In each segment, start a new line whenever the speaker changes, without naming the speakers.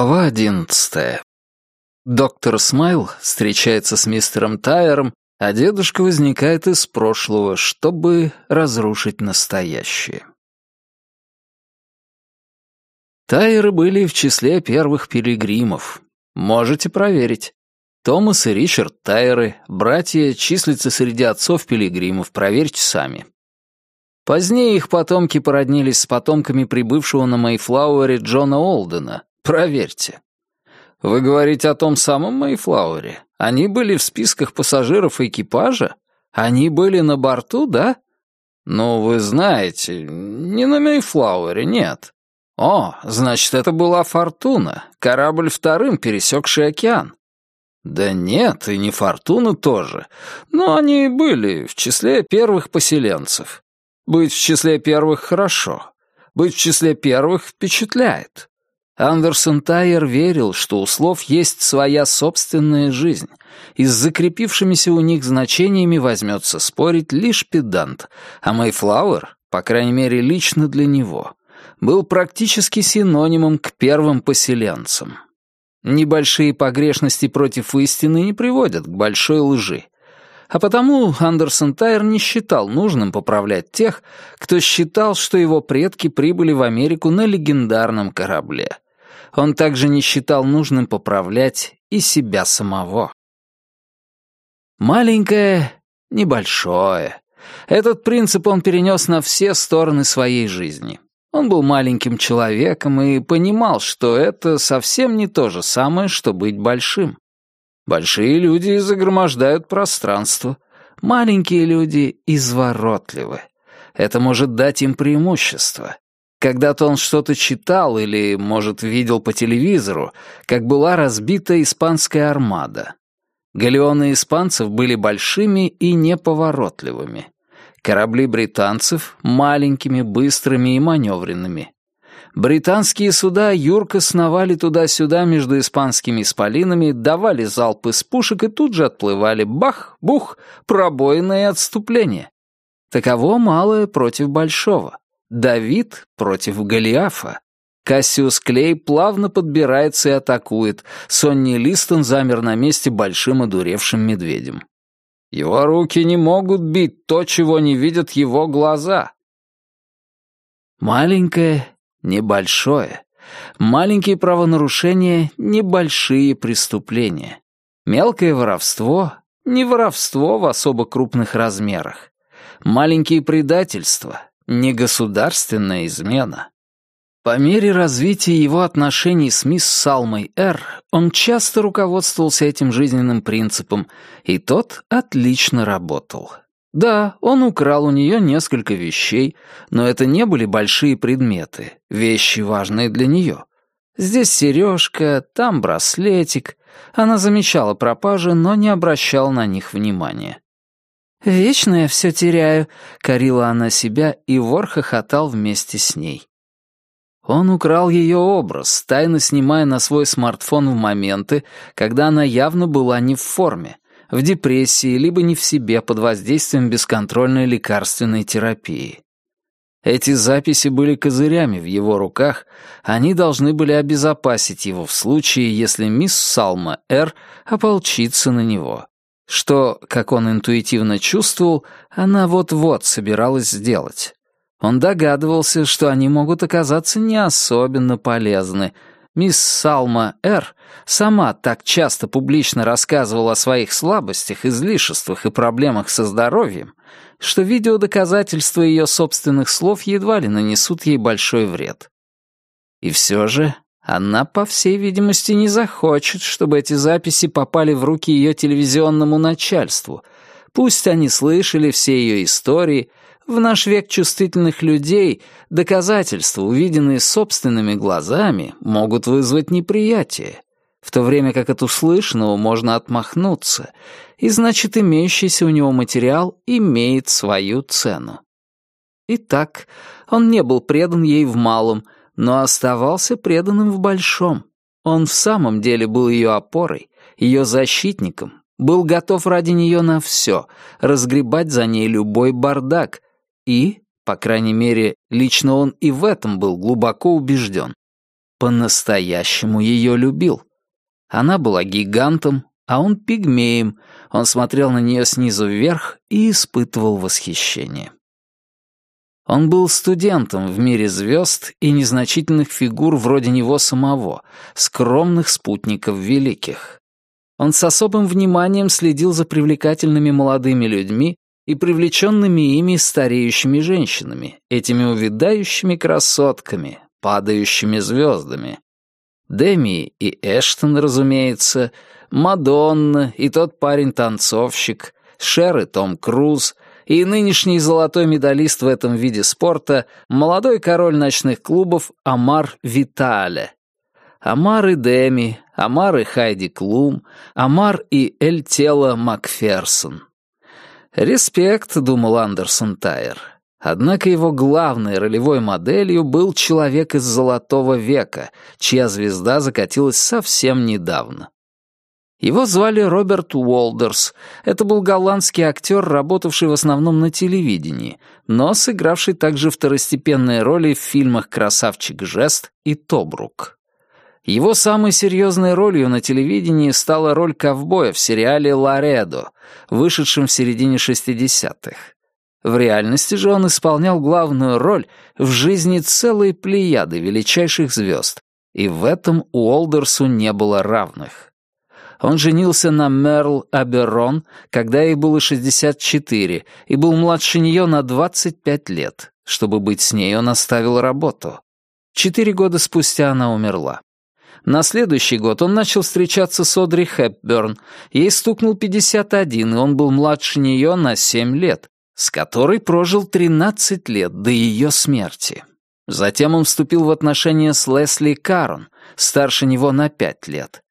Глава одиннадцатая. Доктор Смайл встречается с мистером Тайером, а дедушка возникает из прошлого, чтобы разрушить настоящее. Тайеры были в числе первых пилигримов. Можете проверить. Томас и Ричард Тайеры, братья, числятся среди отцов-пилигримов, проверьте сами. Позднее их потомки породнились с потомками прибывшего на Мейфлауэре Джона Олдена, Проверьте. Вы говорите о том самом Мейфлауэре? Они были в списках пассажиров экипажа? Они были на борту, да? Ну, вы знаете, не на Мейфлауэре, нет. О, значит, это была Фортуна, корабль вторым, пересекший океан. Да нет, и не Фортуна тоже. Но они были в числе первых поселенцев. Быть в числе первых хорошо. Быть в числе первых впечатляет. Андерсон Тайер верил, что у слов есть своя собственная жизнь, и с закрепившимися у них значениями возьмется спорить лишь педант, а Мэйфлауэр, по крайней мере лично для него, был практически синонимом к первым поселенцам. Небольшие погрешности против истины не приводят к большой лжи, а потому Андерсон Тайер не считал нужным поправлять тех, кто считал, что его предки прибыли в Америку на легендарном корабле — он также не считал нужным поправлять и себя самого. Маленькое, небольшое. Этот принцип он перенес на все стороны своей жизни. Он был маленьким человеком и понимал, что это совсем не то же самое, что быть большим. Большие люди загромождают пространство, маленькие люди изворотливы. Это может дать им преимущество. Когда-то он что-то читал или, может, видел по телевизору, как была разбита испанская армада. Галеоны испанцев были большими и неповоротливыми. Корабли британцев — маленькими, быстрыми и маневренными. Британские суда юрко сновали туда-сюда между испанскими исполинами, давали залп из пушек и тут же отплывали. Бах, бух, пробоины и отступление. Таково малое против большого. Давид против Голиафа. Кассиус Клей плавно подбирается и атакует. Сонни Листон замер на месте большим одуревшим медведем. Его руки не могут бить то, чего не видят его глаза. Маленькое, небольшое. Маленькие правонарушения — небольшие преступления. Мелкое воровство — не воровство в особо крупных размерах. Маленькие предательства негосударственная измена. По мере развития его отношений с мисс Салмой Р., он часто руководствовался этим жизненным принципом, и тот отлично работал. Да, он украл у нее несколько вещей, но это не были большие предметы, вещи, важные для нее. Здесь сережка, там браслетик. Она замечала пропажи, но не обращала на них внимания. «Вечно я все теряю», — корила она себя, и вор хохотал вместе с ней. Он украл ее образ, тайно снимая на свой смартфон в моменты, когда она явно была не в форме, в депрессии, либо не в себе под воздействием бесконтрольной лекарственной терапии. Эти записи были козырями в его руках, они должны были обезопасить его в случае, если мисс Салма Р. ополчится на него что, как он интуитивно чувствовал, она вот-вот собиралась сделать. Он догадывался, что они могут оказаться не особенно полезны. Мисс Салма Р. сама так часто публично рассказывала о своих слабостях, излишествах и проблемах со здоровьем, что видеодоказательства ее собственных слов едва ли нанесут ей большой вред. И все же она, по всей видимости, не захочет, чтобы эти записи попали в руки ее телевизионному начальству. Пусть они слышали все ее истории. В наш век чувствительных людей доказательства, увиденные собственными глазами, могут вызвать неприятие, в то время как от услышанного можно отмахнуться, и значит, имеющийся у него материал имеет свою цену. Итак, он не был предан ей в малом — но оставался преданным в большом. Он в самом деле был ее опорой, ее защитником, был готов ради нее на все, разгребать за ней любой бардак. И, по крайней мере, лично он и в этом был глубоко убежден. по-настоящему ее любил. Она была гигантом, а он пигмеем. Он смотрел на нее снизу вверх и испытывал восхищение. Он был студентом в мире звезд и незначительных фигур вроде него самого, скромных спутников великих. Он с особым вниманием следил за привлекательными молодыми людьми и привлеченными ими стареющими женщинами, этими увядающими красотками, падающими звездами. Деми и Эштон, разумеется, Мадонна и тот парень-танцовщик, Шер и Том Круз — и нынешний золотой медалист в этом виде спорта — молодой король ночных клубов Амар Витале. Амар и Деми, Амар и Хайди Клум, Амар и Эль Тело Макферсон. «Респект», — думал Андерсон Тайер. Однако его главной ролевой моделью был человек из Золотого века, чья звезда закатилась совсем недавно. Его звали Роберт Уолдерс. Это был голландский актер, работавший в основном на телевидении, но сыгравший также второстепенные роли в фильмах «Красавчик Жест» и «Тобрук». Его самой серьезной ролью на телевидении стала роль ковбоя в сериале «Ларедо», вышедшем в середине 60-х. В реальности же он исполнял главную роль в жизни целой плеяды величайших звезд, и в этом Уолдерсу не было равных. Он женился на Мерл Аберон, когда ей было 64, и был младше нее на 25 лет. Чтобы быть с ней, он оставил работу. Четыре года спустя она умерла. На следующий год он начал встречаться с Одри Хепберн. Ей стукнул 51, и он был младше нее на 7 лет, с которой прожил 13 лет до ее смерти. Затем он вступил в отношения с Лесли Карон, старше него на 5 лет.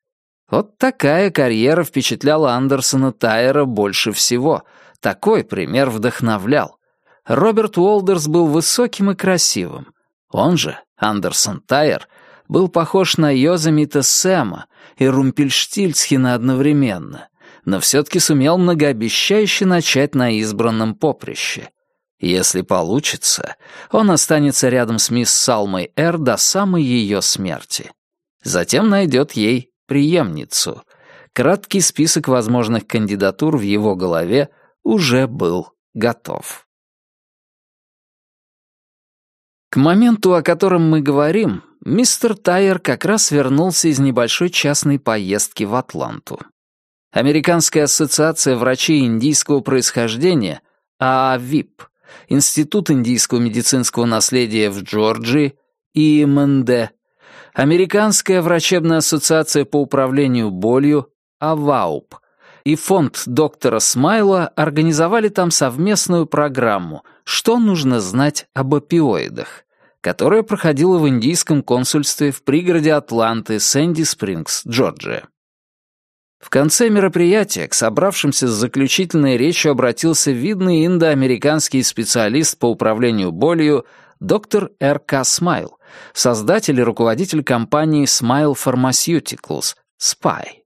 Вот такая карьера впечатляла Андерсона Тайера больше всего. Такой пример вдохновлял. Роберт Уолдерс был высоким и красивым. Он же, Андерсон Тайер, был похож на Йозамита Сэма и Румпельштильцхена одновременно, но все-таки сумел многообещающе начать на избранном поприще. Если получится, он останется рядом с мисс Салмой Эр до самой ее смерти. Затем найдет ей преемницу. Краткий список возможных кандидатур в его голове уже был готов. К моменту, о котором мы говорим, мистер Тайер как раз вернулся из небольшой частной поездки в Атланту. Американская ассоциация врачей индийского происхождения, ААВИП, Институт индийского медицинского наследия в Джорджии, ИМНД, Американская врачебная ассоциация по управлению болью, АВАУП, и фонд доктора Смайла организовали там совместную программу «Что нужно знать об опиоидах», которая проходила в индийском консульстве в пригороде Атланты, Сэнди Спрингс, Джорджия. В конце мероприятия к собравшимся с заключительной речью обратился видный индоамериканский специалист по управлению болью доктор Р.К. Смайл, создатель и руководитель компании Smile Pharmaceuticals, SPY.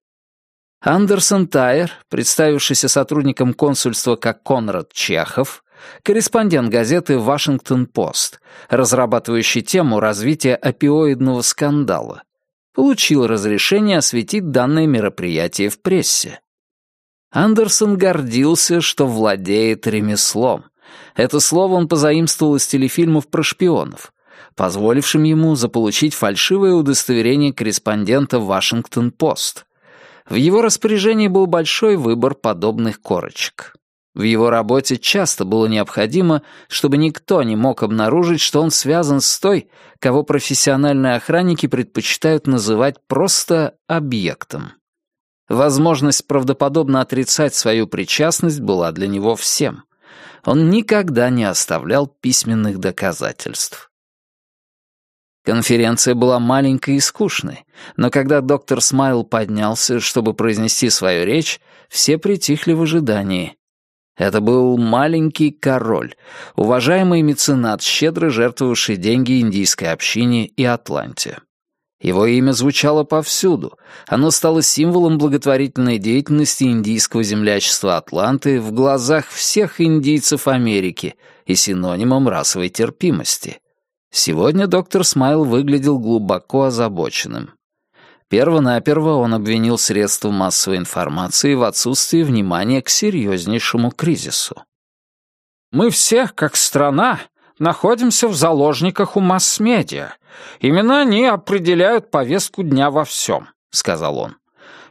Андерсон Тайер, представившийся сотрудником консульства как Конрад Чехов, корреспондент газеты «Вашингтон-Пост», разрабатывающий тему развития опиоидного скандала, получил разрешение осветить данное мероприятие в прессе. Андерсон гордился, что владеет ремеслом. Это слово он позаимствовал из телефильмов про шпионов позволившим ему заполучить фальшивое удостоверение корреспондента «Вашингтон-Пост». В его распоряжении был большой выбор подобных корочек. В его работе часто было необходимо, чтобы никто не мог обнаружить, что он связан с той, кого профессиональные охранники предпочитают называть просто объектом. Возможность правдоподобно отрицать свою причастность была для него всем. Он никогда не оставлял письменных доказательств. Конференция была маленькой и скучной, но когда доктор Смайл поднялся, чтобы произнести свою речь, все притихли в ожидании. Это был маленький король, уважаемый меценат, щедро жертвовавший деньги индийской общине и Атланте. Его имя звучало повсюду. Оно стало символом благотворительной деятельности индийского землячества Атланты в глазах всех индийцев Америки и синонимом расовой терпимости. Сегодня доктор Смайл выглядел глубоко озабоченным. Первонаперво он обвинил средства массовой информации в отсутствии внимания к серьезнейшему кризису. «Мы все, как страна, находимся в заложниках у масс-медиа. Именно они определяют повестку дня во всем», — сказал он.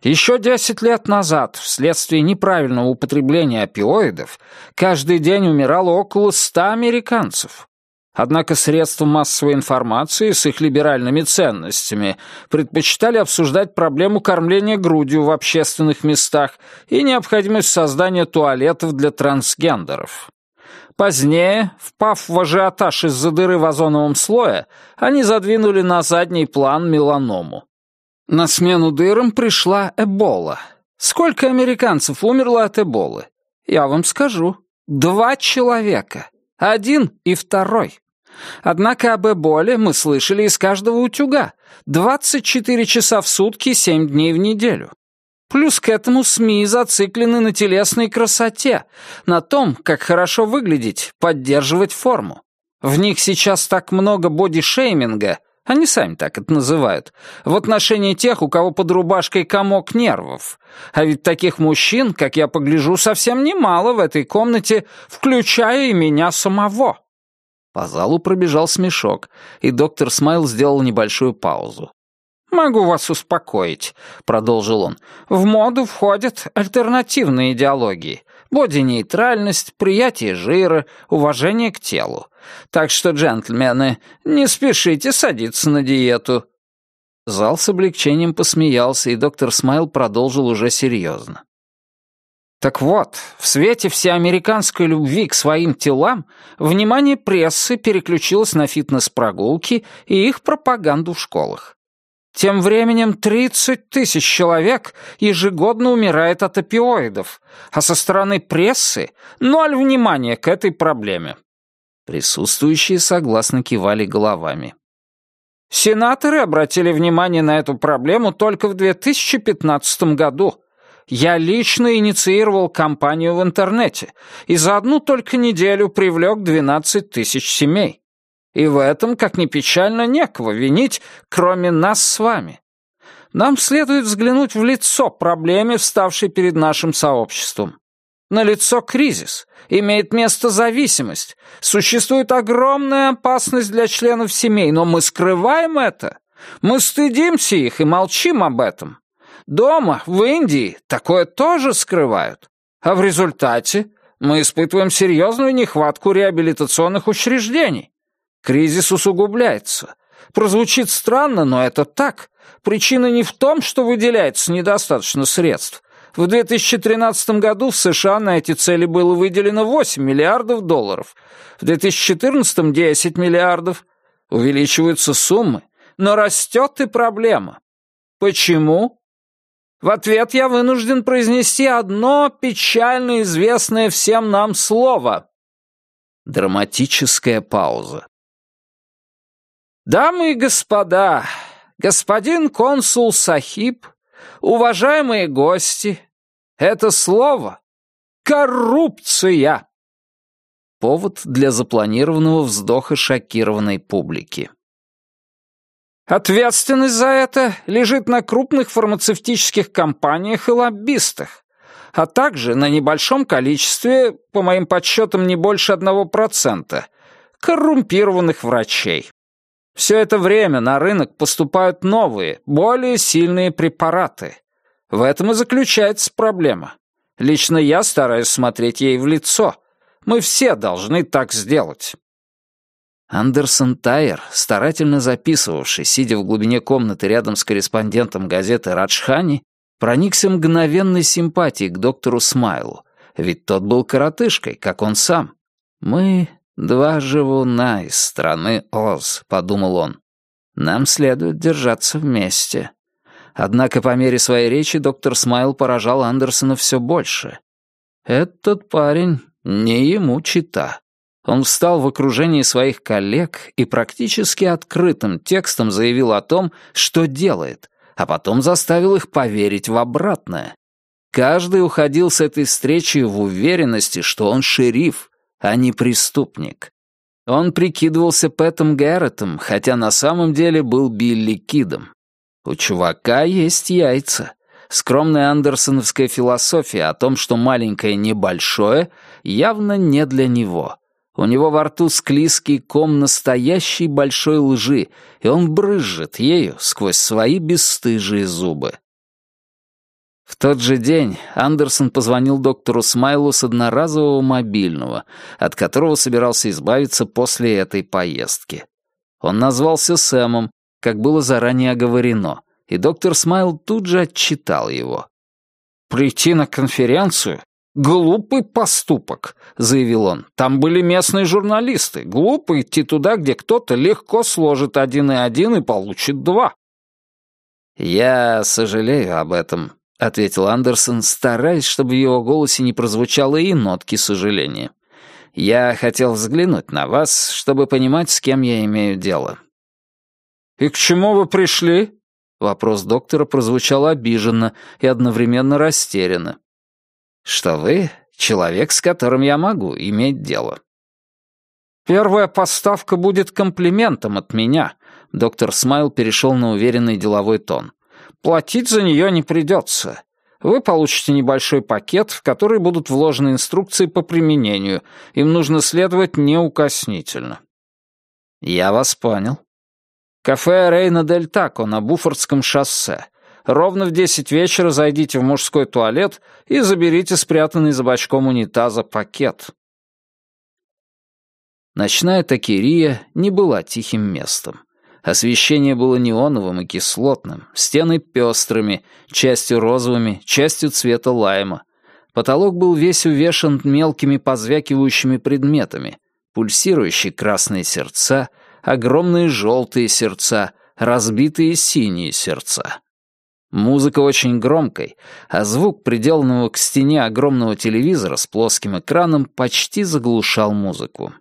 Еще десять лет назад, вследствие неправильного употребления опиоидов, каждый день умирало около ста американцев. Однако средства массовой информации с их либеральными ценностями предпочитали обсуждать проблему кормления грудью в общественных местах и необходимость создания туалетов для трансгендеров. Позднее, впав в ажиотаж из-за дыры в озоновом слое, они задвинули на задний план меланому. На смену дырам пришла Эбола. Сколько американцев умерло от Эболы? Я вам скажу. Два человека. Один и второй. Однако об Эболе мы слышали из каждого утюга. 24 часа в сутки, 7 дней в неделю. Плюс к этому СМИ зациклены на телесной красоте, на том, как хорошо выглядеть, поддерживать форму. В них сейчас так много бодишейминга, они сами так это называют, в отношении тех, у кого под рубашкой комок нервов. А ведь таких мужчин, как я погляжу, совсем немало в этой комнате, включая и меня самого. По залу пробежал смешок, и доктор Смайл сделал небольшую паузу. «Могу вас успокоить», — продолжил он. «В моду входят альтернативные идеологии. Боди-нейтральность, приятие жира, уважение к телу. Так что, джентльмены, не спешите садиться на диету». Зал с облегчением посмеялся, и доктор Смайл продолжил уже серьезно. Так вот, в свете всеамериканской любви к своим телам внимание прессы переключилось на фитнес-прогулки и их пропаганду в школах. Тем временем 30 тысяч человек ежегодно умирает от опиоидов, а со стороны прессы ноль внимания к этой проблеме. Присутствующие согласно кивали головами. Сенаторы обратили внимание на эту проблему только в 2015 году, я лично инициировал кампанию в интернете и за одну только неделю привлек 12 тысяч семей. И в этом, как ни печально, некого винить, кроме нас с вами. Нам следует взглянуть в лицо проблеме, вставшей перед нашим сообществом. На лицо кризис, имеет место зависимость, существует огромная опасность для членов семей, но мы скрываем это. Мы стыдимся их и молчим об этом. Дома, в Индии, такое тоже скрывают. А в результате мы испытываем серьезную нехватку реабилитационных учреждений. Кризис усугубляется. Прозвучит странно, но это так. Причина не в том, что выделяется недостаточно средств. В 2013 году в США на эти цели было выделено 8 миллиардов долларов. В 2014 – 10 миллиардов. Увеличиваются суммы, но растет и проблема. Почему? В ответ я вынужден произнести одно печально известное всем нам слово. Драматическая пауза. Дамы и господа, господин консул Сахиб, уважаемые гости, это слово — коррупция. Повод для запланированного вздоха шокированной публики. Ответственность за это лежит на крупных фармацевтических компаниях и лоббистах, а также на небольшом количестве, по моим подсчетам, не больше одного процента, коррумпированных врачей. Все это время на рынок поступают новые, более сильные препараты. В этом и заключается проблема. Лично я стараюсь смотреть ей в лицо. Мы все должны так сделать. Андерсон Тайер, старательно записывавший, сидя в глубине комнаты рядом с корреспондентом газеты «Раджхани», проникся мгновенной симпатией к доктору Смайлу, ведь тот был коротышкой, как он сам. «Мы два живуна из страны Оз», — подумал он. «Нам следует держаться вместе». Однако по мере своей речи доктор Смайл поражал Андерсона все больше. «Этот парень не ему чита». Он встал в окружении своих коллег и практически открытым текстом заявил о том, что делает, а потом заставил их поверить в обратное. Каждый уходил с этой встречи в уверенности, что он шериф, а не преступник. Он прикидывался Пэтом Гэрретом, хотя на самом деле был Билли Кидом. У чувака есть яйца. Скромная андерсоновская философия о том, что маленькое небольшое, явно не для него. У него во рту склизкий ком настоящей большой лжи, и он брызжет ею сквозь свои бесстыжие зубы. В тот же день Андерсон позвонил доктору Смайлу с одноразового мобильного, от которого собирался избавиться после этой поездки. Он назвался Сэмом, как было заранее оговорено, и доктор Смайл тут же отчитал его. «Прийти на конференцию? Глупый поступок», — заявил он. «Там были местные журналисты. Глупо идти туда, где кто-то легко сложит один и один и получит два». «Я сожалею об этом», — ответил Андерсон, стараясь, чтобы в его голосе не прозвучало и нотки сожаления. «Я хотел взглянуть на вас, чтобы понимать, с кем я имею дело». «И к чему вы пришли?» Вопрос доктора прозвучал обиженно и одновременно растерянно. «Что вы — человек, с которым я могу иметь дело». «Первая поставка будет комплиментом от меня», — доктор Смайл перешел на уверенный деловой тон. Платить за нее не придется. Вы получите небольшой пакет, в который будут вложены инструкции по применению. Им нужно следовать неукоснительно. Я вас понял. Кафе Рейна Дель Тако на Буфордском шоссе. Ровно в десять вечера зайдите в мужской туалет и заберите спрятанный за бачком унитаза пакет. Ночная такерия не была тихим местом. Освещение было неоновым и кислотным, стены пестрыми, частью розовыми, частью цвета лайма. Потолок был весь увешан мелкими позвякивающими предметами, пульсирующие красные сердца, огромные желтые сердца, разбитые синие сердца. Музыка очень громкой, а звук приделанного к стене огромного телевизора с плоским экраном почти заглушал музыку.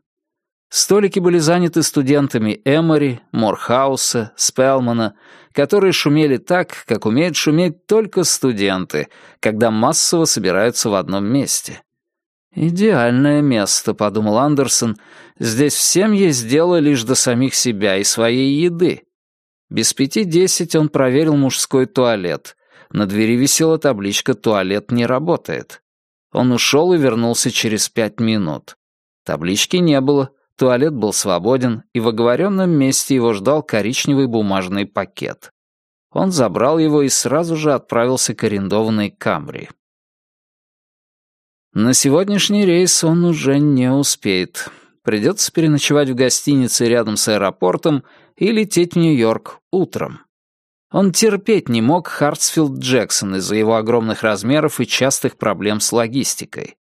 Столики были заняты студентами Эмори, Морхауса, Спелмана, которые шумели так, как умеют шуметь только студенты, когда массово собираются в одном месте. «Идеальное место», — подумал Андерсон. «Здесь всем есть дело лишь до самих себя и своей еды». Без пяти десять он проверил мужской туалет. На двери висела табличка «Туалет не работает». Он ушел и вернулся через пять минут. Таблички не было, Туалет был свободен, и в оговоренном месте его ждал коричневый бумажный пакет. Он забрал его и сразу же отправился к арендованной Камри. На сегодняшний рейс он уже не успеет. Придется переночевать в гостинице рядом с аэропортом и лететь в Нью-Йорк утром. Он терпеть не мог Хартсфилд Джексон из-за его огромных размеров и частых проблем с логистикой.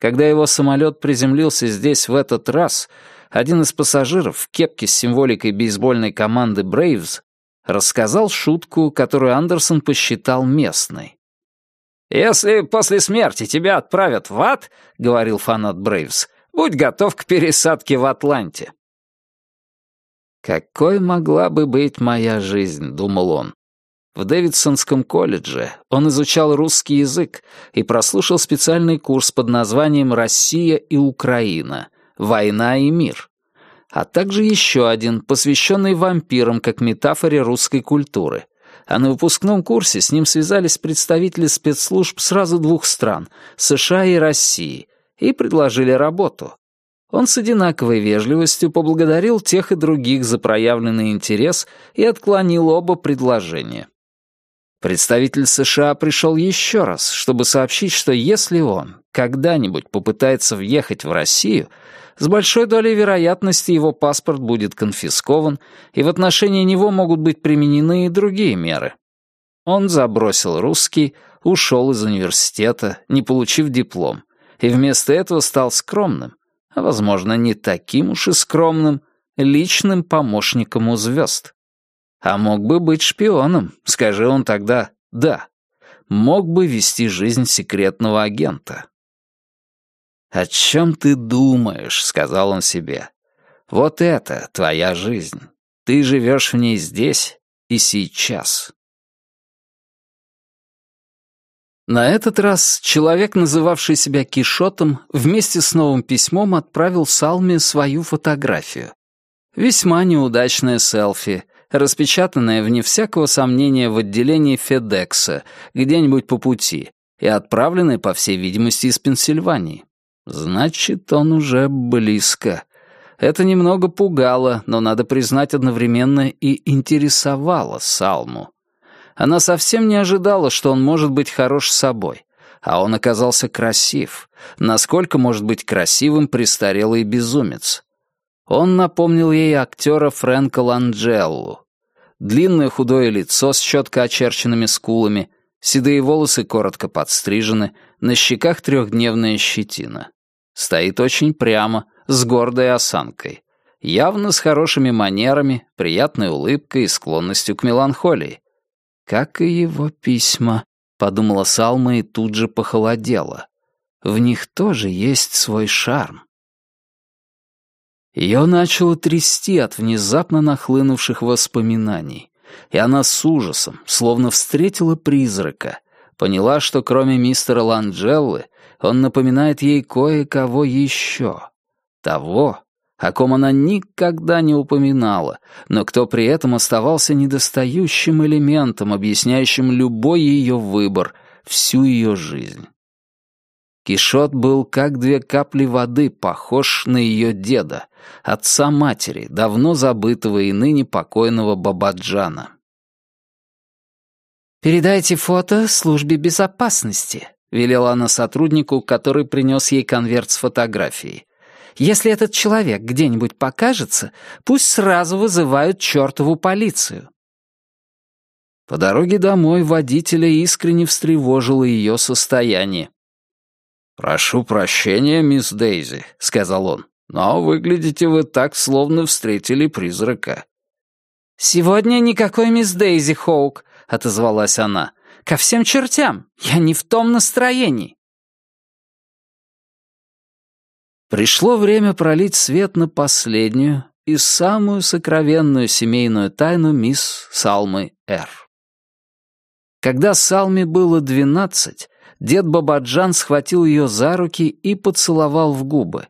Когда его самолет приземлился здесь в этот раз, один из пассажиров в кепке с символикой бейсбольной команды Braves рассказал шутку, которую Андерсон посчитал местной. «Если после смерти тебя отправят в ад, — говорил фанат Брейвс, — будь готов к пересадке в Атланте». «Какой могла бы быть моя жизнь?» — думал он. В Дэвидсонском колледже он изучал русский язык и прослушал специальный курс под названием «Россия и Украина. Война и мир», а также еще один, посвященный вампирам как метафоре русской культуры. А на выпускном курсе с ним связались представители спецслужб сразу двух стран — США и России, и предложили работу. Он с одинаковой вежливостью поблагодарил тех и других за проявленный интерес и отклонил оба предложения. Представитель США пришел еще раз, чтобы сообщить, что если он когда-нибудь попытается въехать в Россию, с большой долей вероятности его паспорт будет конфискован, и в отношении него могут быть применены и другие меры. Он забросил русский, ушел из университета, не получив диплом, и вместо этого стал скромным, возможно, не таким уж и скромным, личным помощником у звезд. А мог бы быть шпионом, скажи он тогда «да». Мог бы вести жизнь секретного агента. «О чем ты думаешь?» — сказал он себе. «Вот это твоя жизнь. Ты живешь в ней здесь и сейчас». На этот раз человек, называвший себя Кишотом, вместе с новым письмом отправил Салме свою фотографию. Весьма неудачное селфи, распечатанное, вне всякого сомнения, в отделении Федекса, где-нибудь по пути, и отправленное, по всей видимости, из Пенсильвании. Значит, он уже близко. Это немного пугало, но, надо признать, одновременно и интересовало Салму. Она совсем не ожидала, что он может быть хорош собой. А он оказался красив. Насколько может быть красивым престарелый безумец? Он напомнил ей актера Фрэнка Ланджеллу. Длинное худое лицо с четко очерченными скулами, седые волосы коротко подстрижены, на щеках трехдневная щетина. Стоит очень прямо, с гордой осанкой. Явно с хорошими манерами, приятной улыбкой и склонностью к меланхолии. Как и его письма, подумала Салма и тут же похолодела. В них тоже есть свой шарм. Ее начало трясти от внезапно нахлынувших воспоминаний, и она с ужасом, словно встретила призрака, поняла, что кроме мистера Ланджеллы он напоминает ей кое-кого еще. Того, о ком она никогда не упоминала, но кто при этом оставался недостающим элементом, объясняющим любой ее выбор, всю ее жизнь. Кишот был как две капли воды похож на ее деда, отца матери, давно забытого и ныне покойного Бабаджана. «Передайте фото службе безопасности», — велела она сотруднику, который принес ей конверт с фотографией. Если этот человек где-нибудь покажется, пусть сразу вызывают чертову полицию». По дороге домой водителя искренне встревожило ее состояние. «Прошу прощения, мисс Дейзи», — сказал он, «но выглядите вы так, словно встретили призрака». «Сегодня никакой мисс Дейзи, Хоук», — отозвалась она. «Ко всем чертям! Я не в том настроении!» Пришло время пролить свет на последнюю и самую сокровенную семейную тайну мисс Салмы Р. Когда Салме было двенадцать, дед Бабаджан схватил ее за руки и поцеловал в губы.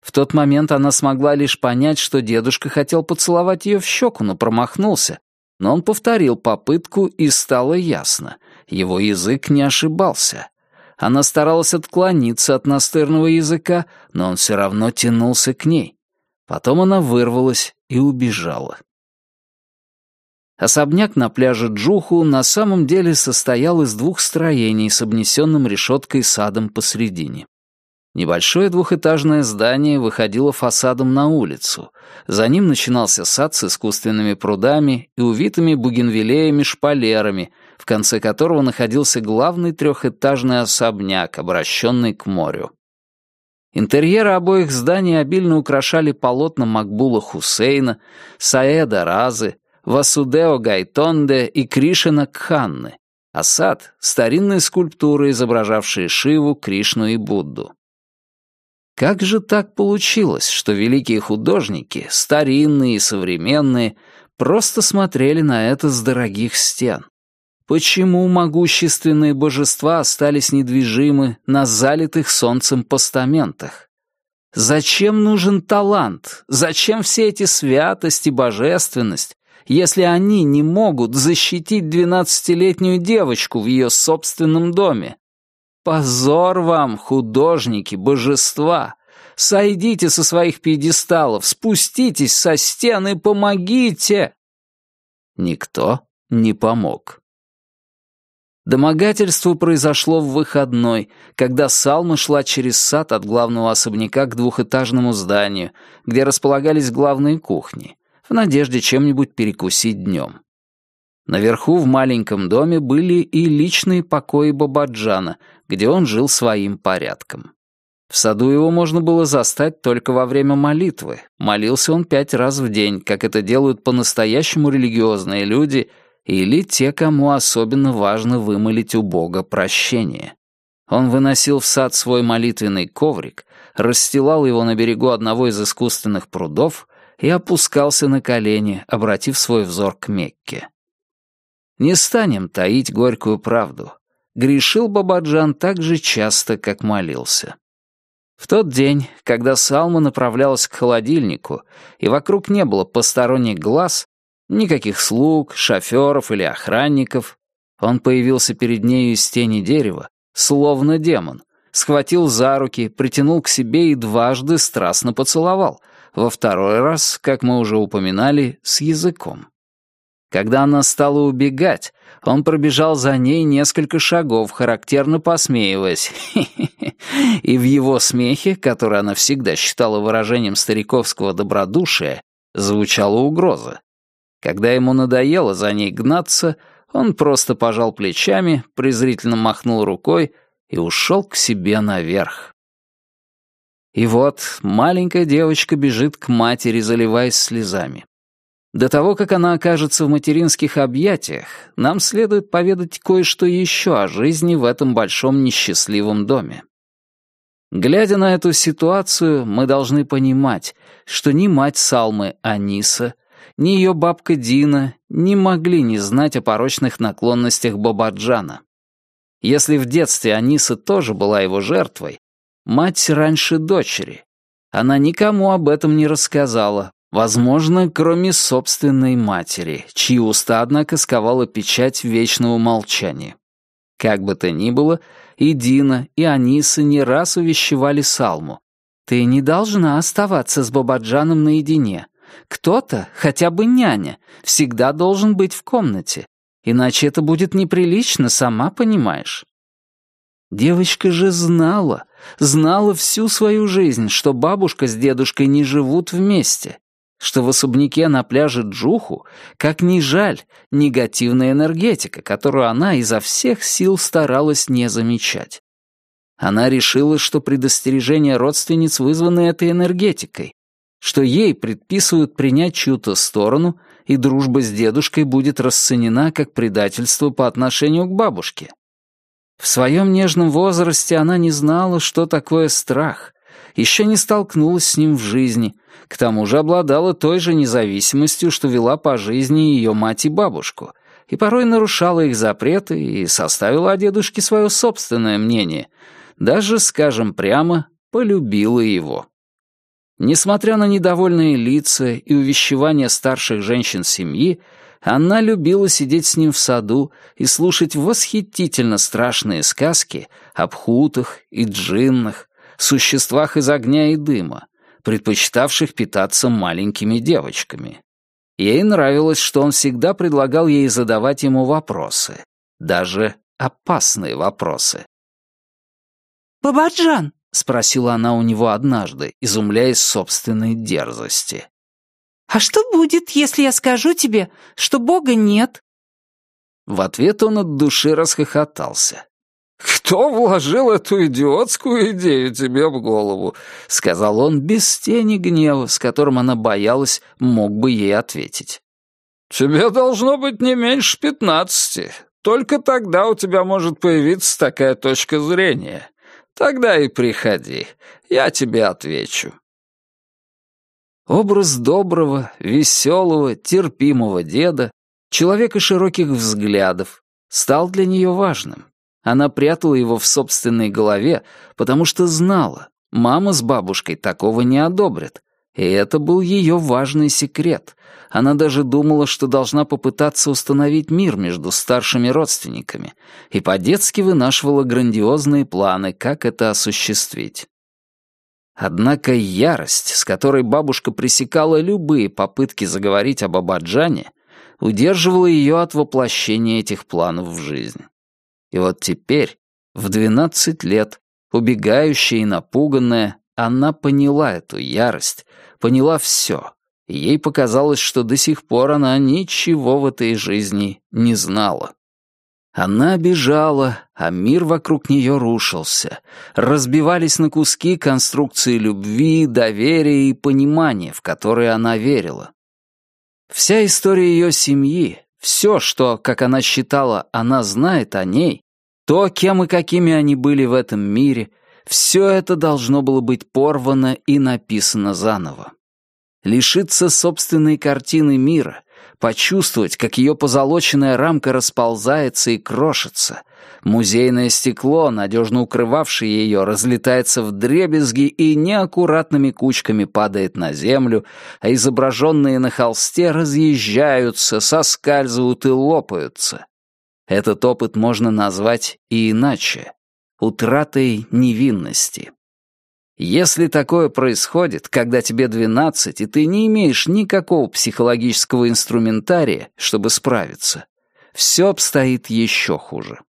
В тот момент она смогла лишь понять, что дедушка хотел поцеловать ее в щеку, но промахнулся. Но он повторил попытку, и стало ясно. Его язык не ошибался. Она старалась отклониться от настырного языка, но он все равно тянулся к ней. Потом она вырвалась и убежала. Особняк на пляже Джуху на самом деле состоял из двух строений с обнесенным решеткой садом посредине. Небольшое двухэтажное здание выходило фасадом на улицу. За ним начинался сад с искусственными прудами и увитыми бугенвилеями-шпалерами, в конце которого находился главный трехэтажный особняк, обращенный к морю. Интерьеры обоих зданий обильно украшали полотна Макбула Хусейна, Саэда Разы, Васудео Гайтонде и Кришина Кханны, а сад — старинные скульптуры, изображавшие Шиву, Кришну и Будду. Как же так получилось, что великие художники, старинные и современные, просто смотрели на это с дорогих стен? Почему могущественные божества остались недвижимы на залитых солнцем постаментах? Зачем нужен талант? Зачем все эти святость и божественность, если они не могут защитить двенадцатилетнюю девочку в ее собственном доме? Позор вам, художники, божества! Сойдите со своих пьедесталов, спуститесь со стен и помогите!» Никто не помог. Домогательство произошло в выходной, когда Салма шла через сад от главного особняка к двухэтажному зданию, где располагались главные кухни, в надежде чем-нибудь перекусить днем. Наверху в маленьком доме были и личные покои Бабаджана, где он жил своим порядком. В саду его можно было застать только во время молитвы. Молился он пять раз в день, как это делают по-настоящему религиозные люди — или те, кому особенно важно вымолить у Бога прощение. Он выносил в сад свой молитвенный коврик, расстилал его на берегу одного из искусственных прудов и опускался на колени, обратив свой взор к Мекке. Не станем таить горькую правду. грешил Бабаджан так же часто, как молился. В тот день, когда Салма направлялась к холодильнику, и вокруг не было посторонних глаз, никаких слуг, шоферов или охранников, он появился перед нею из тени дерева, словно демон, схватил за руки, притянул к себе и дважды страстно поцеловал, во второй раз, как мы уже упоминали, с языком. Когда она стала убегать, он пробежал за ней несколько шагов, характерно посмеиваясь. И в его смехе, который она всегда считала выражением стариковского добродушия, звучала угроза. Когда ему надоело за ней гнаться, он просто пожал плечами, презрительно махнул рукой и ушел к себе наверх. И вот маленькая девочка бежит к матери, заливаясь слезами. До того, как она окажется в материнских объятиях, нам следует поведать кое-что еще о жизни в этом большом несчастливом доме. Глядя на эту ситуацию, мы должны понимать, что ни мать Салмы Аниса, ни ее бабка Дина не могли не знать о порочных наклонностях Бабаджана. Если в детстве Аниса тоже была его жертвой, мать раньше дочери. Она никому об этом не рассказала, возможно, кроме собственной матери, чьи уста, однако, сковала печать вечного молчания. Как бы то ни было, и Дина, и Аниса не раз увещевали Салму. «Ты не должна оставаться с Бабаджаном наедине. Кто-то, хотя бы няня, всегда должен быть в комнате. Иначе это будет неприлично, сама понимаешь». Девочка же знала, знала всю свою жизнь, что бабушка с дедушкой не живут вместе, что в особняке на пляже Джуху, как ни жаль, негативная энергетика, которую она изо всех сил старалась не замечать. Она решила, что предостережения родственниц вызваны этой энергетикой, что ей предписывают принять чью-то сторону, и дружба с дедушкой будет расценена как предательство по отношению к бабушке. В своем нежном возрасте она не знала, что такое страх, еще не столкнулась с ним в жизни, к тому же обладала той же независимостью, что вела по жизни ее мать и бабушку, и порой нарушала их запреты и составила о дедушке свое собственное мнение, даже, скажем прямо, полюбила его. Несмотря на недовольные лица и увещевания старших женщин семьи, она любила сидеть с ним в саду и слушать восхитительно страшные сказки об хутах и джиннах, существах из огня и дыма, предпочитавших питаться маленькими девочками. Ей нравилось, что он всегда предлагал ей задавать ему вопросы, даже опасные вопросы.
«Бабаджан!» — спросила
она у него однажды, изумляясь собственной дерзости.
«А что будет, если я скажу тебе, что Бога нет?»
В ответ он от души расхохотался. «Кто вложил эту идиотскую идею тебе в голову?» — сказал он без тени гнева, с которым она боялась, мог бы ей ответить. «Тебе должно быть не меньше пятнадцати. Только тогда у тебя может появиться такая точка зрения. Тогда и приходи, я тебе отвечу». Образ доброго, веселого, терпимого деда, человека широких взглядов, стал для нее важным. Она прятала его в собственной голове, потому что знала, мама с бабушкой такого не одобрят. И это был ее важный секрет. Она даже думала, что должна попытаться установить мир между старшими родственниками, и по-детски вынашивала грандиозные планы, как это осуществить. Однако ярость, с которой бабушка пресекала любые попытки заговорить об Абаджане, удерживала ее от воплощения этих планов в жизнь. И вот теперь, в двенадцать лет, убегающая и напуганная, она поняла эту ярость, поняла все, ей показалось, что до сих пор она ничего в этой жизни не знала. Она бежала, а мир вокруг нее рушился. Разбивались на куски конструкции любви, доверия и понимания, в которые она верила. Вся история ее семьи, все, что, как она считала, она знает о ней, то, кем и какими они были в этом мире, все это должно было быть порвано и написано заново. Лишиться собственной картины мира, почувствовать, как ее позолоченная рамка расползается и крошится. Музейное стекло, надежно укрывавшее ее, разлетается в дребезги и неаккуратными кучками падает на землю, а изображенные на холсте разъезжаются, соскальзывают и лопаются. Этот опыт можно назвать и иначе — утратой невинности. Если такое происходит, когда тебе 12, и ты не имеешь никакого психологического инструментария, чтобы справиться, все обстоит еще хуже.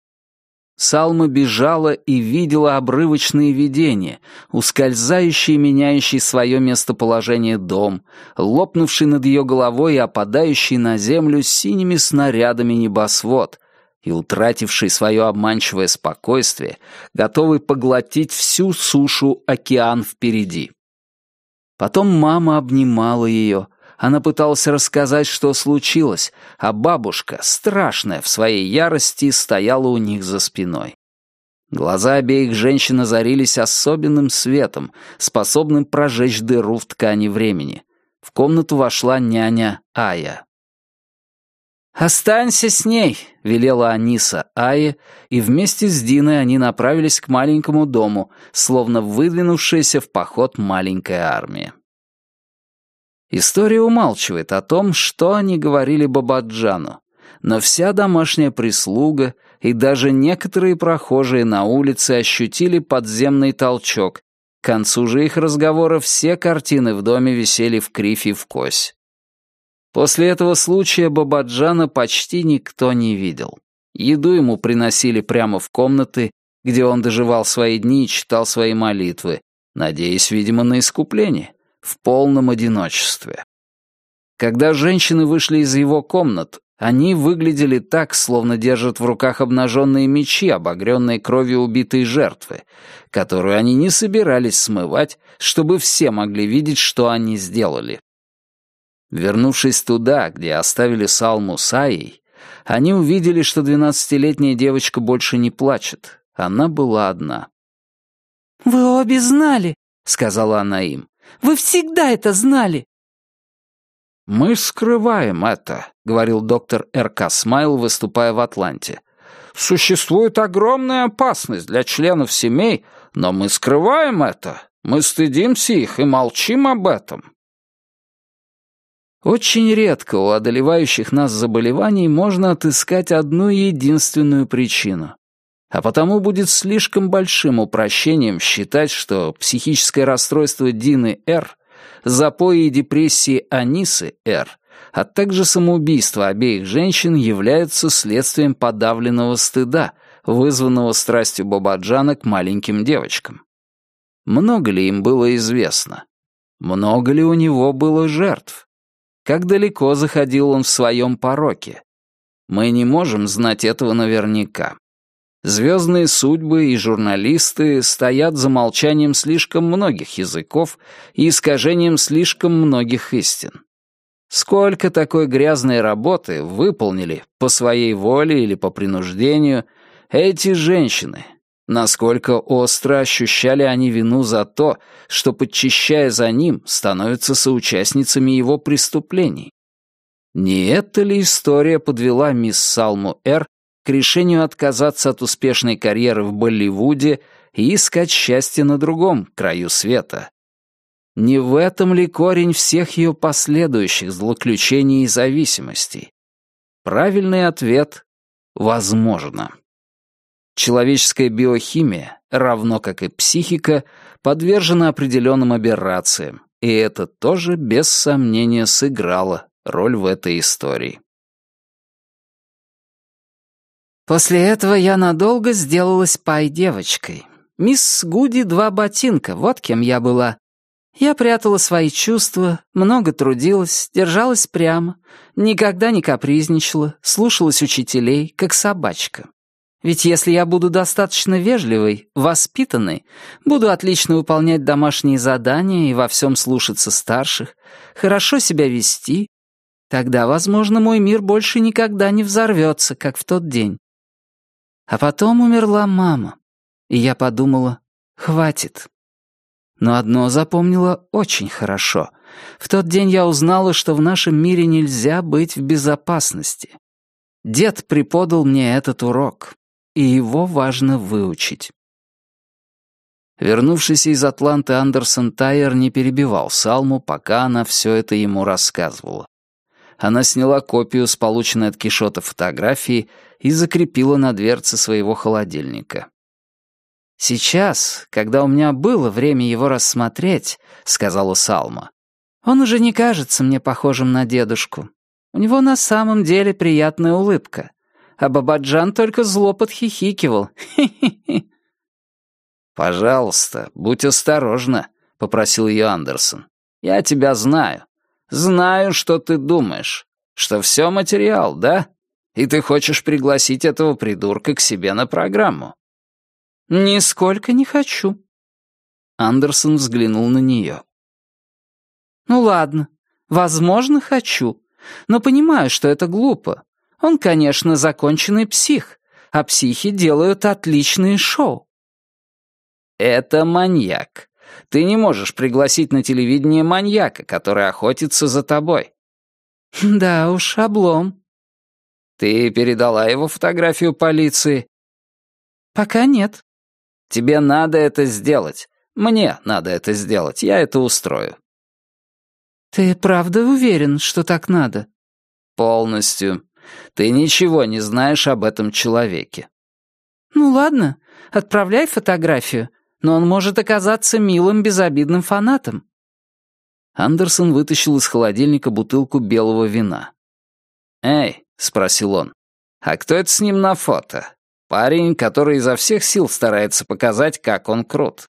Салма бежала и видела обрывочные видения, ускользающий и меняющий свое местоположение дом, лопнувший над ее головой и опадающий на землю синими снарядами небосвод, и утративший свое обманчивое спокойствие, готовый поглотить всю сушу океан впереди. Потом мама обнимала ее, она пыталась рассказать, что случилось, а бабушка, страшная в своей ярости, стояла у них за спиной. Глаза обеих женщин озарились особенным светом, способным прожечь дыру в ткани времени. В комнату вошла няня Ая. «Останься с ней», — велела Аниса Ае, и вместе с Диной они направились к маленькому дому, словно выдвинувшаяся в поход маленькая армия. История умалчивает о том, что они говорили Бабаджану, но вся домашняя прислуга и даже некоторые прохожие на улице ощутили подземный толчок. К концу же их разговора все картины в доме висели в кривь и в кось. После этого случая Бабаджана почти никто не видел. Еду ему приносили прямо в комнаты, где он доживал свои дни и читал свои молитвы, надеясь, видимо, на искупление, в полном одиночестве. Когда женщины вышли из его комнат, они выглядели так, словно держат в руках обнаженные мечи, обогренные кровью убитой жертвы, которую они не собирались смывать, чтобы все могли видеть, что они сделали. Вернувшись туда, где оставили Салму с Аей, они увидели, что двенадцатилетняя девочка больше не плачет. Она была одна.
«Вы обе знали», —
сказала она им.
«Вы всегда это знали».
«Мы скрываем это», — говорил доктор Р.К. Смайл, выступая в Атланте. «Существует огромная опасность для членов семей, но мы скрываем это. Мы стыдимся их и молчим об этом». Очень редко у одолевающих нас заболеваний можно отыскать одну единственную причину. А потому будет слишком большим упрощением считать, что психическое расстройство Дины Р., запои и депрессии Анисы Р., а также самоубийство обеих женщин являются следствием подавленного стыда, вызванного страстью Бабаджана к маленьким девочкам. Много ли им было известно? Много ли у него было жертв? Как далеко заходил он в своем пороке? Мы не можем знать этого наверняка. Звездные судьбы и журналисты стоят за молчанием слишком многих языков и искажением слишком многих истин. Сколько такой грязной работы выполнили по своей воле или по принуждению эти женщины, Насколько остро ощущали они вину за то, что, подчищая за ним, становятся соучастницами его преступлений. Не эта ли история подвела мисс Салму Р. к решению отказаться от успешной карьеры в Болливуде и искать счастье на другом краю света? Не в этом ли корень всех ее последующих злоключений и зависимостей? Правильный ответ — возможно. Человеческая биохимия, равно как и психика, подвержена определенным аберрациям, и это тоже, без сомнения, сыграло роль в этой истории.
После этого я надолго сделалась пай-девочкой. Мисс Гуди два ботинка, вот кем я была. Я прятала свои чувства, много трудилась, держалась прямо, никогда не капризничала, слушалась учителей, как собачка. Ведь если я буду достаточно вежливой, воспитанной, буду отлично выполнять домашние задания и во всем слушаться старших, хорошо себя вести, тогда, возможно, мой мир больше никогда не взорвется, как в тот день. А потом умерла мама, и я подумала, хватит. Но одно запомнила очень хорошо — В тот день я узнала, что в нашем мире нельзя быть в безопасности. Дед преподал мне этот урок, и его важно выучить. Вернувшийся из Атланты Андерсон Тайер не перебивал Салму, пока она все это ему рассказывала. Она сняла копию с полученной от Кишота фотографии и закрепила на дверце своего холодильника. «Сейчас, когда у меня было время его рассмотреть», — сказала Салма, «он уже не кажется мне похожим на дедушку. У него на самом деле приятная улыбка, а Бабаджан только зло подхихикивал. Хи-хи-хи».
«Пожалуйста, будь осторожна», — попросил ее Андерсон. «Я тебя знаю. Знаю, что ты думаешь. Что все материал, да? И ты хочешь пригласить этого придурка к себе на программу?»
«Нисколько не хочу».
Андерсон взглянул на нее.
«Ну ладно, возможно, хочу. Но понимаю, что это глупо. Он, конечно, законченный псих, а психи делают отличные шоу.
Это маньяк. Ты не можешь пригласить на телевидение маньяка, который охотится за тобой.
Да уж, облом.
Ты передала его фотографию полиции?
Пока нет.
Тебе надо это сделать. Мне надо это сделать. Я это устрою.
Ты правда уверен, что так надо?
Полностью. Ты ничего не знаешь об этом человеке.
Ну ладно, отправляй фотографию но он может оказаться милым, безобидным фанатом».
Андерсон вытащил из холодильника бутылку белого вина. «Эй», — спросил он, — «а кто это с ним на фото? Парень, который изо всех сил старается показать, как он крут».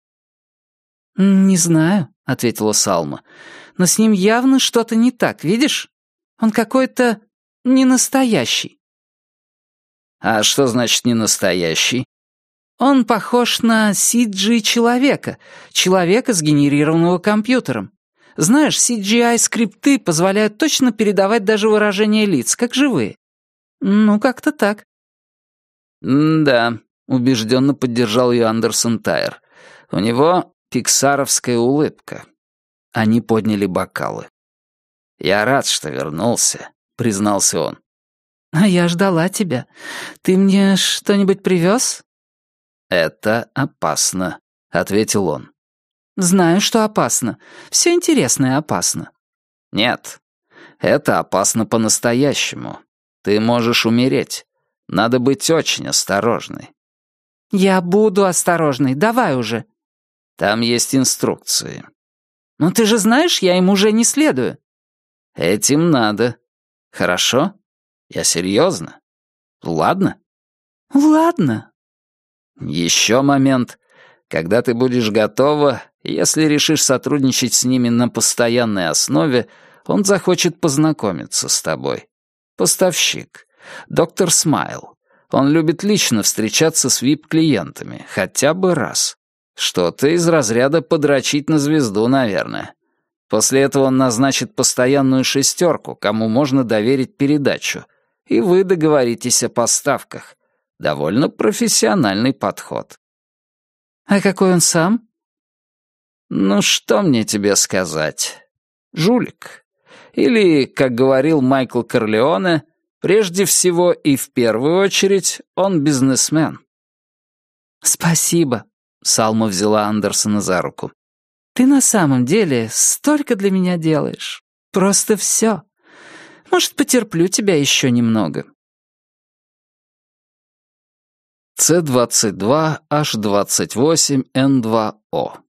«Не знаю», — ответила Салма, — «но с ним явно что-то не так, видишь? Он какой-то ненастоящий».
«А что значит ненастоящий?»
Он похож на CG-человека, человека, сгенерированного компьютером. Знаешь, CGI-скрипты позволяют точно передавать даже выражения лиц, как живые. Ну, как-то так.
«Да», — убежденно поддержал ее Андерсон Тайер. «У него пиксаровская улыбка». Они подняли бокалы. «Я рад, что вернулся», — признался он.
«А я ждала тебя. Ты мне что-нибудь привез?»
«Это опасно», — ответил он.
«Знаю, что опасно. Все интересное опасно».
«Нет, это опасно по-настоящему. Ты можешь умереть. Надо быть очень осторожной».
«Я буду осторожной. Давай уже».
«Там есть инструкции».
«Но ты же знаешь, я им уже не следую».
«Этим надо. Хорошо? Я серьезно. Ладно?»
«Ладно»,
еще момент. Когда ты будешь готова, если решишь сотрудничать с ними на постоянной основе, он захочет познакомиться с тобой. Поставщик. Доктор Смайл. Он любит лично встречаться с вип-клиентами, хотя бы раз. Что-то из разряда подрочить на звезду, наверное. После этого он назначит постоянную шестерку, кому можно доверить передачу, и вы договоритесь о поставках. Довольно профессиональный подход.
А какой он сам?
Ну, что мне тебе сказать? Жулик. Или, как говорил Майкл Корлеоне, прежде всего и в первую очередь он бизнесмен.
«Спасибо», — Салма взяла Андерсона за руку. «Ты на самом деле столько для меня делаешь. Просто все. Может, потерплю тебя еще немного.
С-22H28N2O.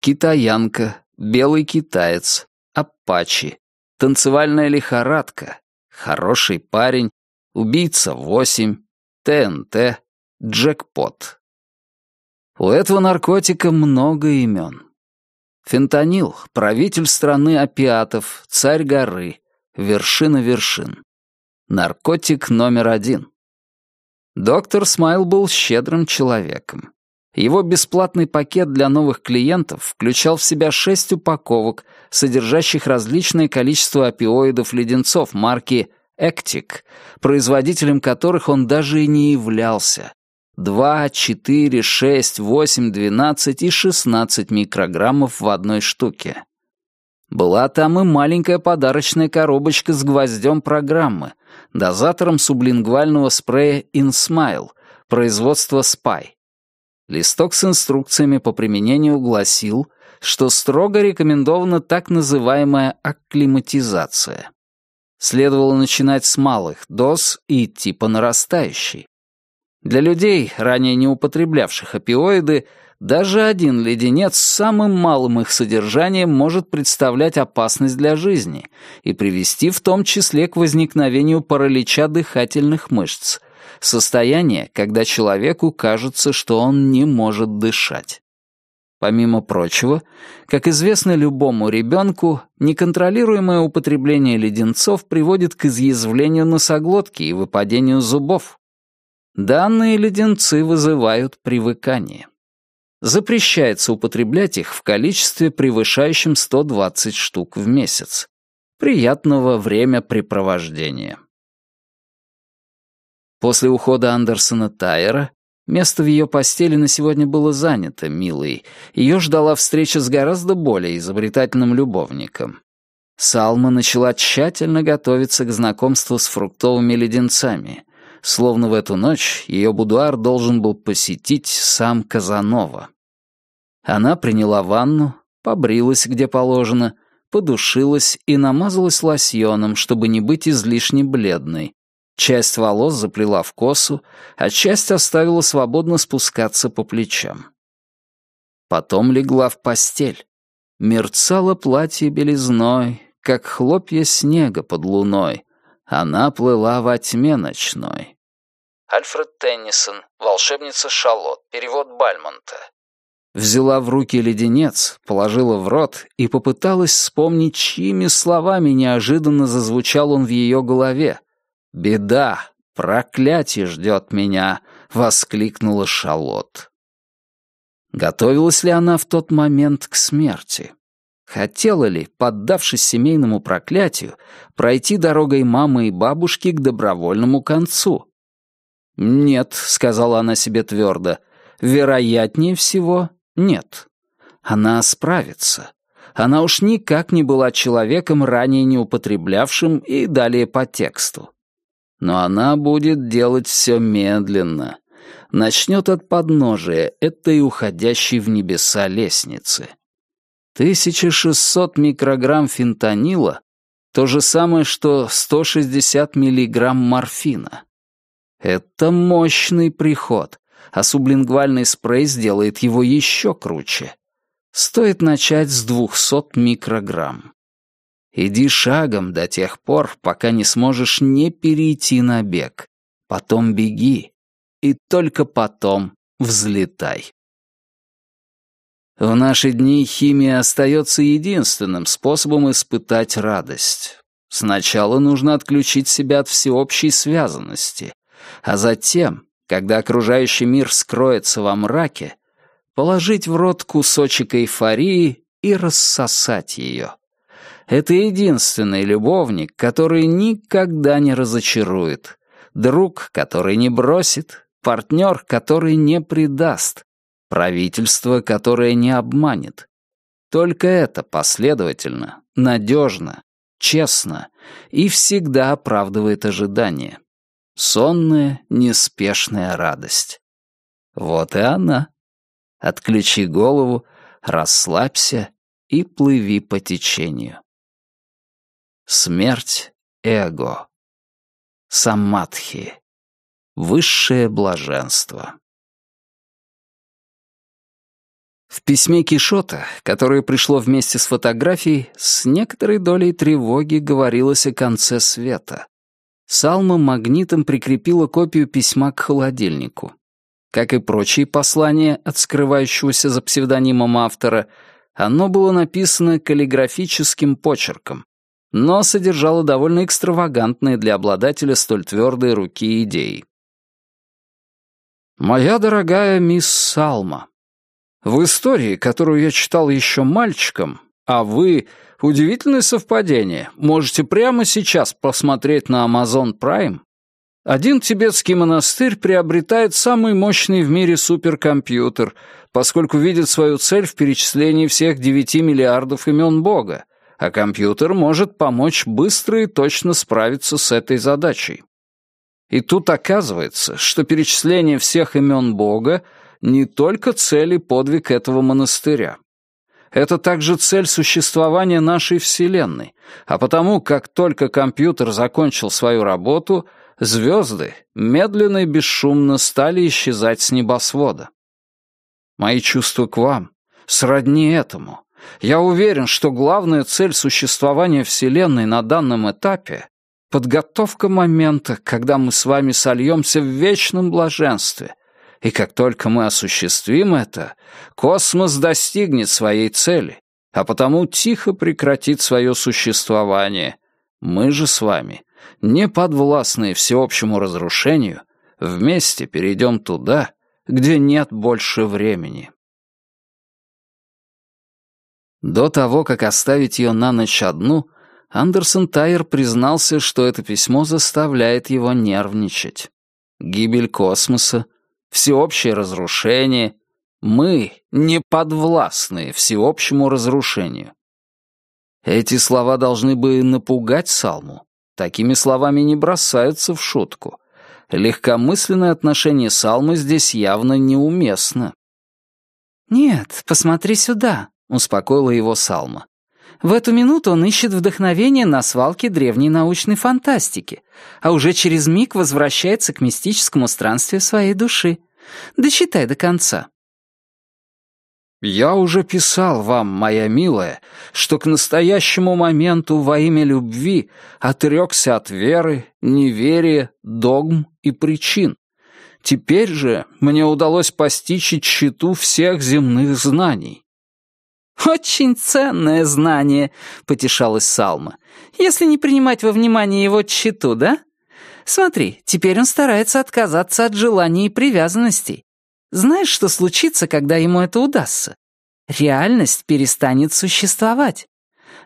Китаянка, белый китаец, апачи, танцевальная лихорадка, хороший парень, убийца 8, ТНТ, джекпот. У этого наркотика много имен. Фентанил, правитель страны опиатов, царь горы, вершина вершин. Наркотик номер один. Доктор Смайл был щедрым человеком. Его бесплатный пакет для новых клиентов включал в себя шесть упаковок, содержащих различное количество опиоидов-леденцов марки «Эктик», производителем которых он даже и не являлся. 2, 4, 6, 8, 12 и 16 микрограммов в одной штуке. Была там и маленькая подарочная коробочка с гвоздем программы, дозатором сублингвального спрея InSmile, производства Spy. Листок с инструкциями по применению гласил, что строго рекомендована так называемая акклиматизация. Следовало начинать с малых доз и идти по нарастающей. Для людей, ранее не употреблявших опиоиды, даже один леденец с самым малым их содержанием может представлять опасность для жизни и привести в том числе к возникновению паралича дыхательных мышц, состояние, когда человеку кажется, что он не может дышать. Помимо прочего, как известно любому ребенку, неконтролируемое употребление леденцов приводит к изъязвлению носоглотки и выпадению зубов. Данные леденцы вызывают привыкание. Запрещается употреблять их в количестве, превышающем 120 штук в месяц. Приятного времяпрепровождения. После ухода Андерсона Тайера место в ее постели на сегодня было занято, милой. Ее ждала встреча с гораздо более изобретательным любовником. Салма начала тщательно готовиться к знакомству с фруктовыми леденцами, словно в эту ночь ее будуар должен был посетить сам Казанова. Она приняла ванну, побрилась где положено, подушилась и намазалась лосьоном, чтобы не быть излишне бледной. Часть волос заплела в косу, а часть оставила свободно спускаться по плечам. Потом легла в постель. Мерцало платье белизной, как хлопья снега под луной. Она плыла во тьме ночной. Альфред Теннисон, волшебница Шалот, перевод Бальмонта. Взяла в руки леденец, положила в рот и попыталась вспомнить, чьими словами неожиданно зазвучал он в ее голове. «Беда, проклятие ждет меня!» — воскликнула Шалот. Готовилась ли она в тот момент к смерти? Хотела ли, поддавшись семейному проклятию, пройти дорогой мамы и бабушки к добровольному концу? «Нет», — сказала она себе твердо, — «вероятнее всего, нет. Она справится. Она уж никак не была человеком, ранее не употреблявшим и далее по тексту. Но она будет делать все медленно. Начнет от подножия этой уходящей в небеса лестницы. 1600 микрограмм фентанила — то же самое, что 160 миллиграмм морфина. Это мощный приход, а сублингвальный спрей сделает его еще круче. Стоит начать с 200 микрограмм. Иди шагом до тех пор, пока не сможешь не перейти на бег. Потом беги, и только потом взлетай. В наши дни химия остается единственным способом испытать радость. Сначала нужно отключить себя от всеобщей связанности, а затем, когда окружающий мир скроется во мраке, положить в рот кусочек эйфории и рассосать ее. Это единственный любовник, который никогда не разочарует, друг, который не бросит, партнер, который не предаст, Правительство, которое не обманет. Только это последовательно, надежно, честно и всегда оправдывает ожидания. Сонная, неспешная радость. Вот и она. Отключи голову, расслабься и плыви по течению. Смерть эго. Самадхи. Высшее блаженство. В письме Кишота, которое пришло вместе с фотографией, с некоторой долей тревоги говорилось о конце света. Салма магнитом прикрепила копию письма к холодильнику. Как и прочие послания от скрывающегося за псевдонимом автора, оно было написано каллиграфическим почерком, но содержало довольно экстравагантные для обладателя столь твердой руки идеи. «Моя дорогая мисс Салма, в истории, которую я читал еще мальчиком, а вы, удивительное совпадение, можете прямо сейчас посмотреть на Amazon Prime, один тибетский монастырь приобретает самый мощный в мире суперкомпьютер, поскольку видит свою цель в перечислении всех девяти миллиардов имен Бога, а компьютер может помочь быстро и точно справиться с этой задачей. И тут оказывается, что перечисление всех имен Бога не только цель и подвиг этого монастыря. Это также цель существования нашей Вселенной, а потому, как только компьютер закончил свою работу, звезды медленно и бесшумно стали исчезать с небосвода. Мои чувства к вам сродни этому. Я уверен, что главная цель существования Вселенной на данном этапе — подготовка момента, когда мы с вами сольемся в вечном блаженстве, и как только мы осуществим это, космос достигнет своей цели, а потому тихо прекратит свое существование. Мы же с вами, не подвластные всеобщему разрушению, вместе перейдем туда, где нет больше времени. До того, как оставить ее на ночь одну, Андерсон Тайер признался, что это письмо заставляет его нервничать. Гибель космоса, всеобщее разрушение. Мы не подвластны всеобщему разрушению. Эти слова должны бы напугать Салму. Такими словами не бросаются в шутку. Легкомысленное отношение Салмы здесь явно неуместно.
«Нет, посмотри сюда», — успокоила его Салма. В эту минуту он ищет вдохновение на свалке древней научной фантастики, а уже через миг возвращается к мистическому странствию своей души. Дочитай до конца.
«Я уже писал вам, моя милая, что к настоящему моменту во имя любви отрекся от веры, неверия, догм и причин. Теперь же мне удалось постичь и тщету всех земных знаний.
«Очень ценное знание», — потешалась Салма. «Если не принимать во внимание его тщету, да? Смотри, теперь он старается отказаться от желаний и привязанностей. Знаешь, что случится, когда ему это удастся? Реальность перестанет существовать.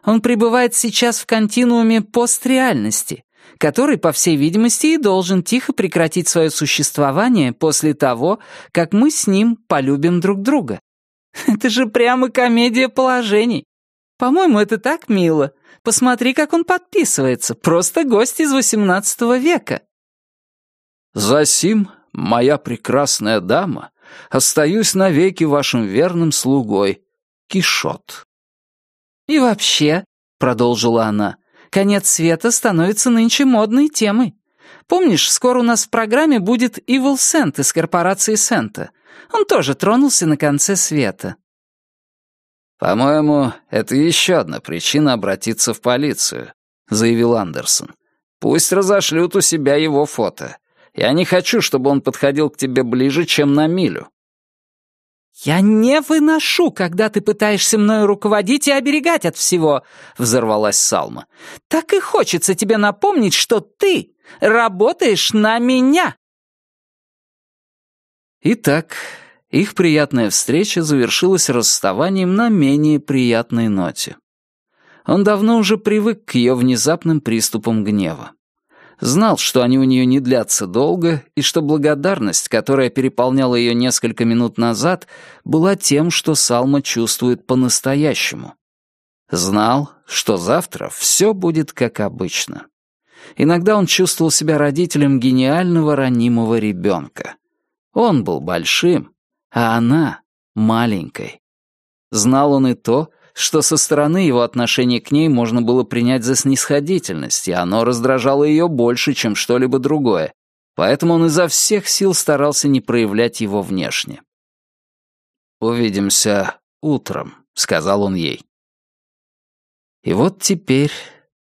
Он пребывает сейчас в континууме постреальности, который, по всей видимости, и должен тихо прекратить свое существование после того, как мы с ним полюбим друг друга. Это же прямо комедия положений. По-моему, это так мило. Посмотри, как он подписывается. Просто гость из XVIII века.
Засим, моя прекрасная дама, остаюсь навеки вашим верным слугой, Кишот.
И вообще, продолжила она, конец света становится нынче модной темой. Помнишь, скоро у нас в программе будет Evil Сент из корпорации Сента. Он тоже тронулся на конце света.
«По-моему, это еще одна причина обратиться в полицию», — заявил Андерсон. «Пусть разошлют у себя его фото. Я не хочу, чтобы он подходил к тебе ближе, чем на милю».
«Я не выношу, когда ты пытаешься мною руководить и оберегать от всего», — взорвалась Салма. «Так и хочется тебе напомнить, что ты работаешь на меня».
Итак, их приятная встреча завершилась расставанием на менее приятной ноте. Он давно уже привык к ее внезапным приступам гнева. Знал, что они у нее не длятся долго, и что благодарность, которая переполняла ее несколько минут назад, была тем, что Салма чувствует по-настоящему. Знал, что завтра все будет как обычно. Иногда он чувствовал себя родителем гениального ранимого ребенка. Он был большим, а она — маленькой. Знал он и то, что со стороны его отношение к ней можно было принять за снисходительность, и оно раздражало ее больше, чем что-либо другое, поэтому он изо всех сил старался не проявлять его внешне. «Увидимся утром», — сказал он ей. И вот теперь,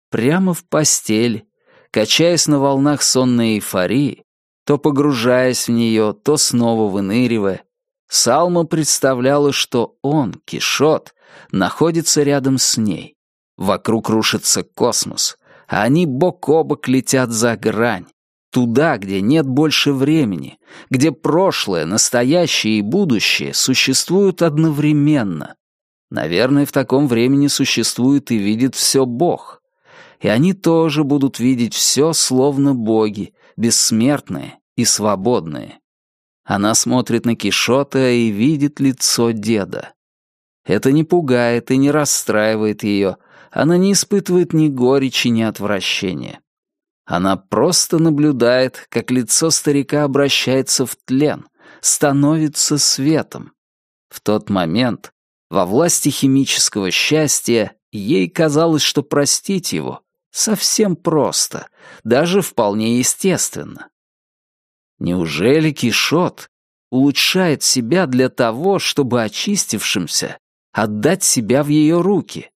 прямо в постель, качаясь на волнах сонной эйфории, то погружаясь в нее, то снова выныривая, Салма представляла, что он, Кишот, находится рядом с ней. Вокруг рушится космос, а они бок о бок летят за грань, туда, где нет больше времени, где прошлое, настоящее и будущее существуют одновременно. Наверное, в таком времени существует и видит все Бог. И они тоже будут видеть все словно боги, бессмертные и свободные. Она смотрит на Кишота и видит лицо деда. Это не пугает и не расстраивает ее. Она не испытывает ни горечи, ни отвращения. Она просто наблюдает, как лицо старика обращается в тлен, становится светом. В тот момент, во власти химического счастья, ей казалось, что простить его совсем просто, даже вполне естественно. Неужели Кишот улучшает себя для того, чтобы очистившимся отдать себя в ее руки?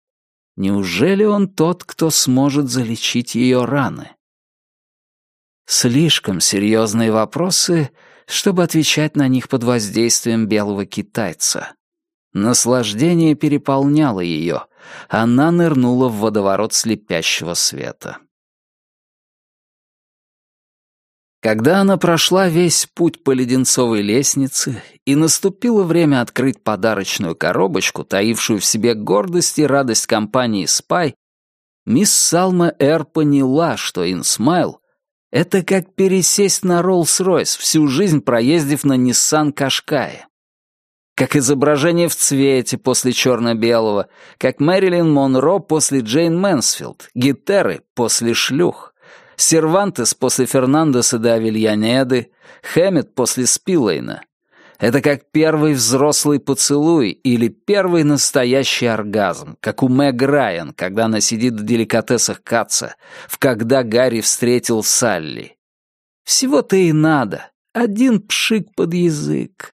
Неужели он тот, кто сможет залечить ее раны? Слишком серьезные вопросы, чтобы отвечать на них под воздействием белого китайца. Наслаждение переполняло ее. Она нырнула в водоворот слепящего света. Когда она прошла весь путь по леденцовой лестнице и наступило время открыть подарочную коробочку, таившую в себе гордость и радость компании «Спай», мисс Салма Эр поняла, что «InSmile» Это как пересесть на Роллс-Ройс, всю жизнь проездив на Ниссан Кашкае. Как изображение в цвете после черно-белого, как Мэрилин Монро после Джейн Мэнсфилд, гетеры после шлюх, Сервантес после Фернандеса де Авильянеды, Хэммет после Спилейна, это как первый взрослый поцелуй или первый настоящий оргазм, как у Мэг Райан, когда она сидит в деликатесах Каца, в «Когда Гарри встретил Салли». Всего-то и надо. Один пшик под язык.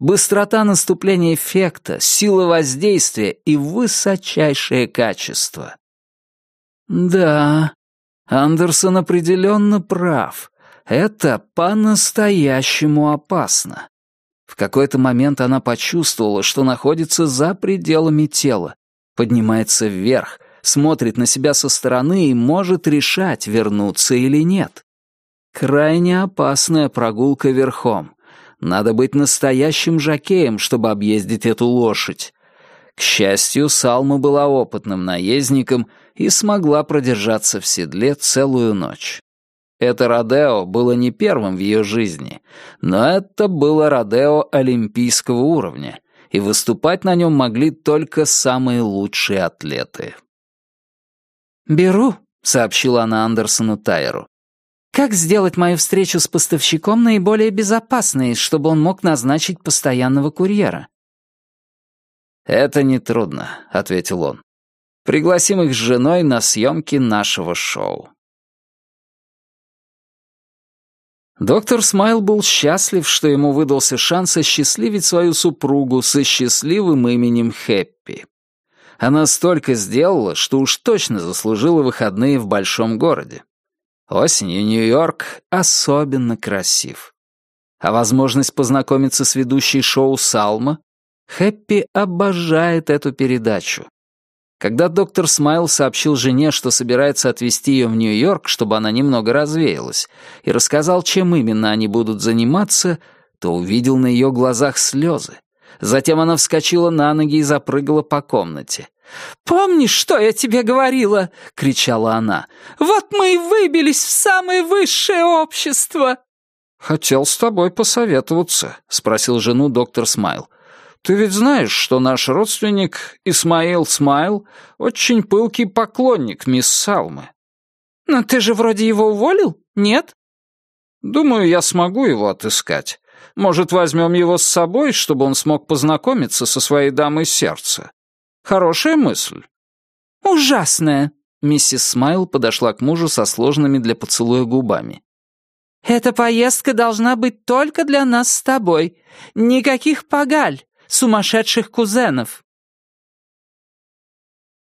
Быстрота наступления эффекта, сила воздействия и высочайшее качество. Да, Андерсон определенно прав. Это по-настоящему опасно. В какой-то момент она почувствовала, что находится за пределами тела, поднимается вверх, смотрит на себя со стороны и может решать, вернуться или нет. Крайне опасная прогулка верхом. Надо быть настоящим жакеем, чтобы объездить эту лошадь. К счастью, Салма была опытным наездником и смогла продержаться в седле целую ночь. Это Родео было не первым в ее жизни, но это было Родео олимпийского уровня, и выступать на нем могли только самые лучшие атлеты.
«Беру», — сообщила она Андерсону Тайеру. «Как сделать мою встречу с поставщиком наиболее безопасной, чтобы он мог назначить постоянного курьера?»
«Это нетрудно», — ответил он. «Пригласим их с женой на съемки нашего шоу». Доктор Смайл был счастлив, что ему выдался шанс осчастливить свою супругу со счастливым именем Хэппи. Она столько сделала, что уж точно заслужила выходные в большом городе. Осенью Нью-Йорк особенно красив. А возможность познакомиться с ведущей шоу «Салма» Хэппи обожает эту передачу. Когда доктор Смайл сообщил жене, что собирается отвезти ее в Нью-Йорк, чтобы она немного развеялась, и рассказал, чем именно они будут заниматься, то увидел на ее глазах слезы. Затем она вскочила на ноги и запрыгала по комнате. «Помнишь, что я тебе говорила?» — кричала она. «Вот мы и выбились в самое высшее общество!» «Хотел с тобой посоветоваться», — спросил жену доктор Смайл. Ты ведь знаешь, что наш родственник Исмаил Смайл очень пылкий поклонник мисс Салмы. Но ты же вроде его уволил, нет? Думаю, я смогу его отыскать. Может, возьмем его с собой, чтобы он смог познакомиться со своей дамой сердца. Хорошая мысль. Ужасная. Миссис Смайл подошла к мужу со сложными для поцелуя губами. «Эта поездка должна быть только для нас с тобой. Никаких погаль сумасшедших кузенов.